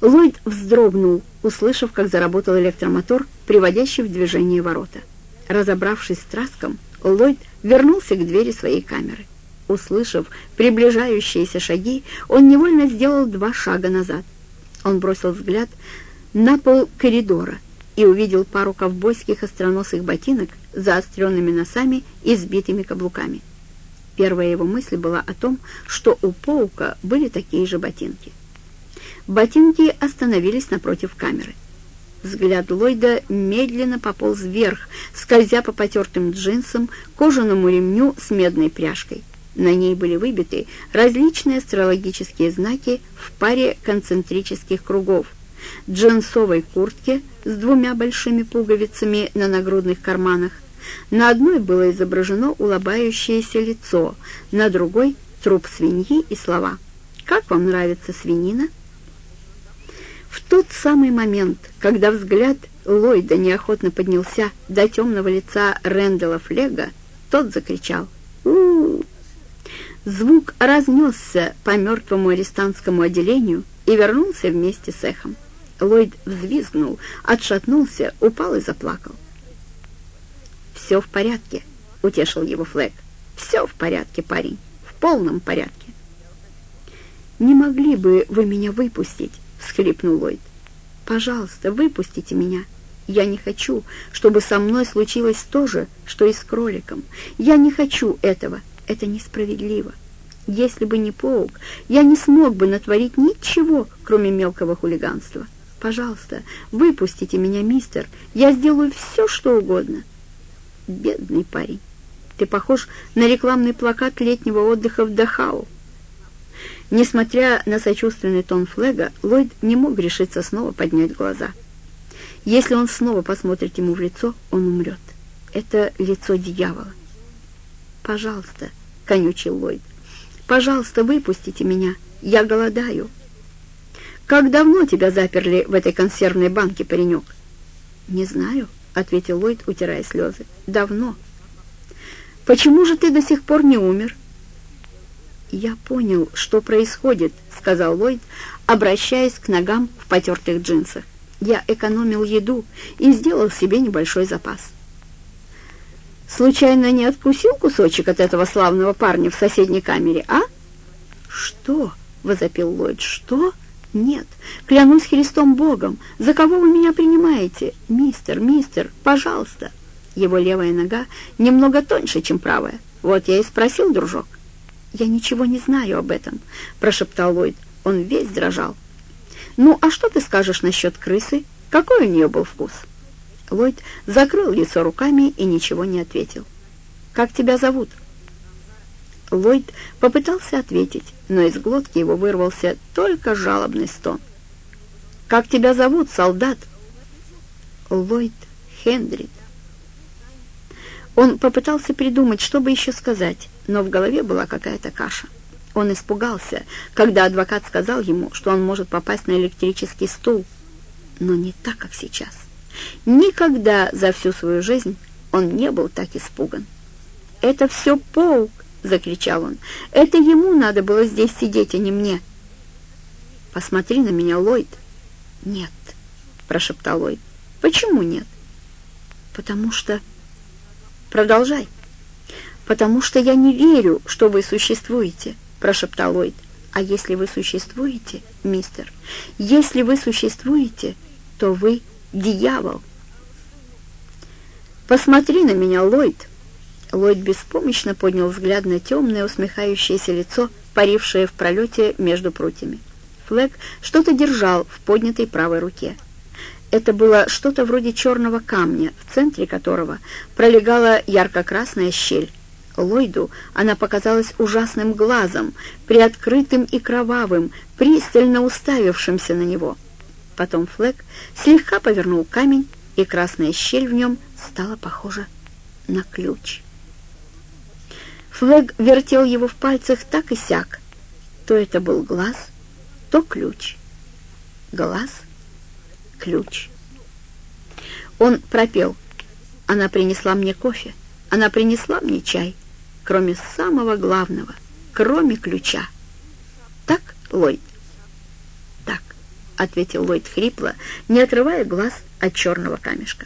Ллойд вздрогнул, услышав, как заработал электромотор, приводящий в движение ворота. Разобравшись с траском, Ллойд вернулся к двери своей камеры. Услышав приближающиеся шаги, он невольно сделал два шага назад. Он бросил взгляд на пол коридора и увидел пару ковбойских остроносых ботинок с заостренными носами и сбитыми каблуками. Первая его мысль была о том, что у Паука были такие же ботинки. Ботинки остановились напротив камеры. Взгляд Ллойда медленно пополз вверх, скользя по потертым джинсам, кожаному ремню с медной пряжкой. На ней были выбиты различные астрологические знаки в паре концентрических кругов, джинсовой куртке с двумя большими пуговицами на нагрудных карманах. На одной было изображено улыбающееся лицо, на другой — труп свиньи и слова «Как вам нравится свинина?» В тот самый момент, когда взгляд Ллойда неохотно поднялся до темного лица Рэндала Флега, тот закричал у, -у, -у Звук разнесся по мертвому арестантскому отделению и вернулся вместе с эхом. Ллойд взвизгнул, отшатнулся, упал и заплакал. «Все в порядке», — утешил его Флэг. «Все в порядке, парень, в полном порядке». «Не могли бы вы меня выпустить?» — всхлипнул Ллойд. «Пожалуйста, выпустите меня. Я не хочу, чтобы со мной случилось то же, что и с кроликом. Я не хочу этого. Это несправедливо. Если бы не паук, я не смог бы натворить ничего, кроме мелкого хулиганства. Пожалуйста, выпустите меня, мистер. Я сделаю все, что угодно. Бедный парень. Ты похож на рекламный плакат летнего отдыха в Дахау. Несмотря на сочувственный тон Флега, Ллойд не мог решиться снова поднять глаза. Если он снова посмотрит ему в лицо, он умрет. Это лицо дьявола. «Пожалуйста», — конючил Ллойд, — «пожалуйста, выпустите меня, я голодаю». «Как давно тебя заперли в этой консервной банке, паренек?» «Не знаю», — ответил Ллойд, утирая слезы. «Давно». «Почему же ты до сих пор не умер?» «Я понял, что происходит», — сказал Ллойд, обращаясь к ногам в потертых джинсах. «Я экономил еду и сделал себе небольшой запас». Случайно не откусил кусочек от этого славного парня в соседней камере, а?» «Что?» — возопил Ллойд. «Что?» «Нет, клянусь Христом Богом, за кого вы меня принимаете? Мистер, мистер, пожалуйста!» Его левая нога немного тоньше, чем правая. Вот я и спросил, дружок. «Я ничего не знаю об этом», — прошептал Ллойд. Он весь дрожал. «Ну, а что ты скажешь насчет крысы? Какой у нее был вкус?» Ллойд закрыл лицо руками и ничего не ответил. «Как тебя зовут?» Ллойд попытался ответить, но из глотки его вырвался только жалобный стон. «Как тебя зовут, солдат?» «Ллойд Хендрид». Он попытался придумать, что бы еще сказать, но в голове была какая-то каша. Он испугался, когда адвокат сказал ему, что он может попасть на электрический стул, но не так, как сейчас. Никогда за всю свою жизнь он не был так испуган. «Это все паук!» — закричал он. «Это ему надо было здесь сидеть, а не мне!» «Посмотри на меня, Ллойд!» «Нет», — прошептал Ллойд. «Почему нет?» «Потому что...» «Продолжай». «Потому что я не верю, что вы существуете», — прошептал Ллойд. «А если вы существуете, мистер, если вы существуете, то вы дьявол. «Посмотри на меня, Ллойд!» Ллойд беспомощно поднял взгляд на темное усмехающееся лицо, парившее в пролете между прутьями. Флэг что-то держал в поднятой правой руке. Это было что-то вроде черного камня, в центре которого пролегала ярко-красная щель. Ллойду она показалась ужасным глазом, приоткрытым и кровавым, пристально уставившимся на него — Потом Флэк слегка повернул камень, и красная щель в нем стала похожа на ключ. Флэг вертел его в пальцах так и сяк. То это был глаз, то ключ. Глаз, ключ. Он пропел. Она принесла мне кофе, она принесла мне чай, кроме самого главного, кроме ключа. Так, Ллойд? Так. ответил Ллойд хрипло, не отрывая глаз от черного камешка.